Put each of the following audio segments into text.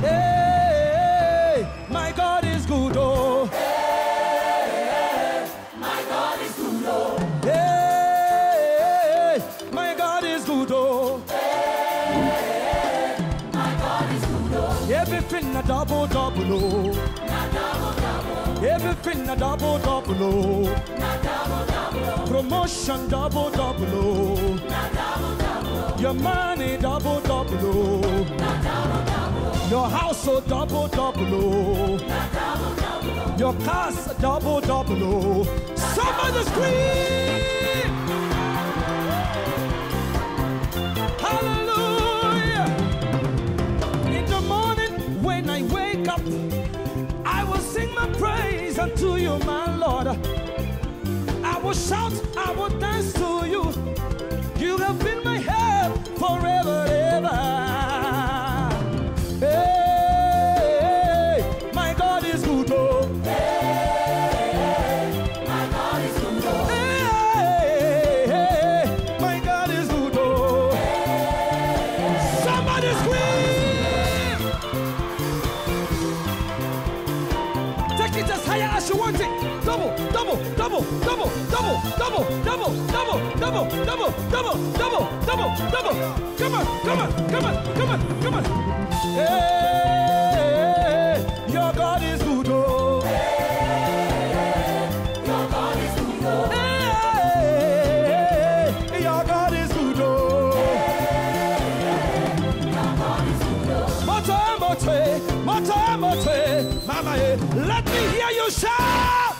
Hey, my God is good, oh. Hey, my God is good, oh. Hey, my God is good, oh. Hey, my God is good, oh. Everything a double, double, oh. Double, double. Everything a double, double, oh. Double, double. Promotion double, double, oh. Double, double. Your money double, double, oh. Your house so double double, oh. Your cars a oh, double double, oh. Somebody scream! Hallelujah! In the morning when I wake up, I will sing my praise unto you, my Lord. I will shout, I will dance to want it. Double, double, double, double, double, double, double, double, double, double, double, double, double, double. Come on, come on, come on, come on, come on. Hey, let me hear you shout.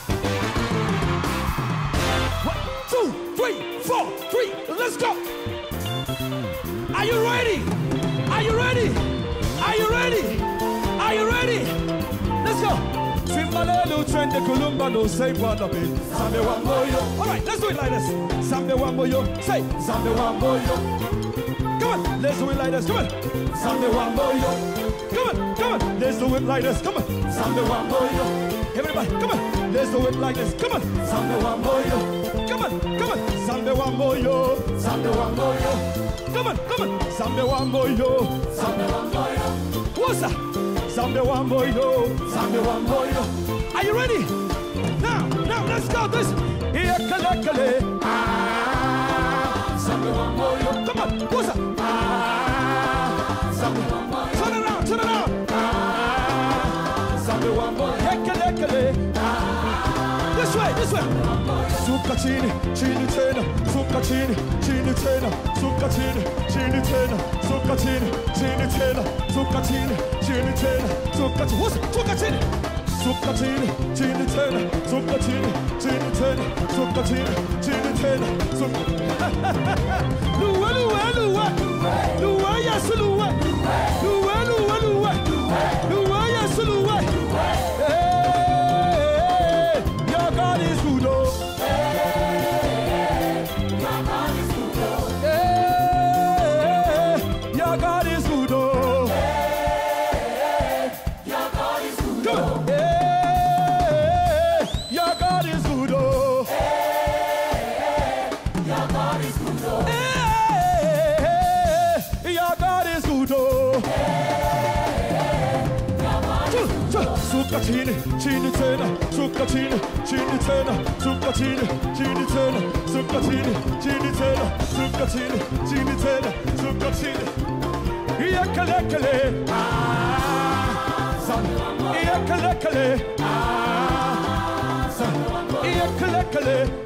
One, two, three, four, three, let's go. Are you ready? Are you ready? Are you ready? Are you ready? Let's go. Simbalelu trende kulumba no say wanabe. Sambe wamboyo. All right, let's do it like this. Sambe wamboyo. Say sambe wamboyo. Come on, Let's do it like this. Come on. Sunday Wambo yo. Come on, come on. Let's do it like this. Come on. Sunday Wambo yo. Everybody, come on. Let's do it like this. Come on. Sunday Wambo yo. Come on, come on. Sunday Wambo yo. Sunday Wambo yo. Come on, come on. Sunday Wambo yo. Sunday Wambo yo. What's up? Sunday Wambo yo. Sunday Wambo yo. Are you ready? Now, now, let's go. This. Here, kale, kale. Ah. Sambe wamboyo. Yekelekele. Ah. This way, this way. Suka chini, chini tena, suka chini, chini tena, suka chini, chini tena, suka chini, chini tena, suka chini, chini tena, suka chini, suka chini. Suka chini, chini tena, suka chini, chini tena, suka chini, chini tena, suka Luwa, luwa, luwa. Luwa, yes, luwa. Luwa, Sukatine, Chini Tena, Sukatine, Chini Tena, Sukatine, Chini Tena, Sukatine, Chini Tena, Sukatine, Chini Tena, Sukatine, Yakalekale. Ah!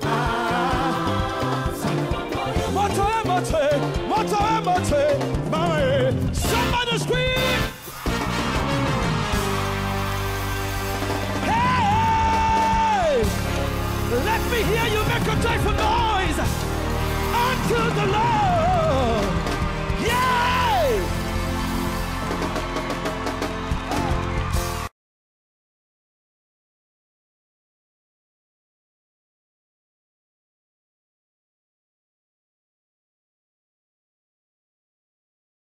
Ah, son. Moto, moto, moto, moto, mama, somebody scream. Hey! Let me hear you make a joyful noise unto the Lord.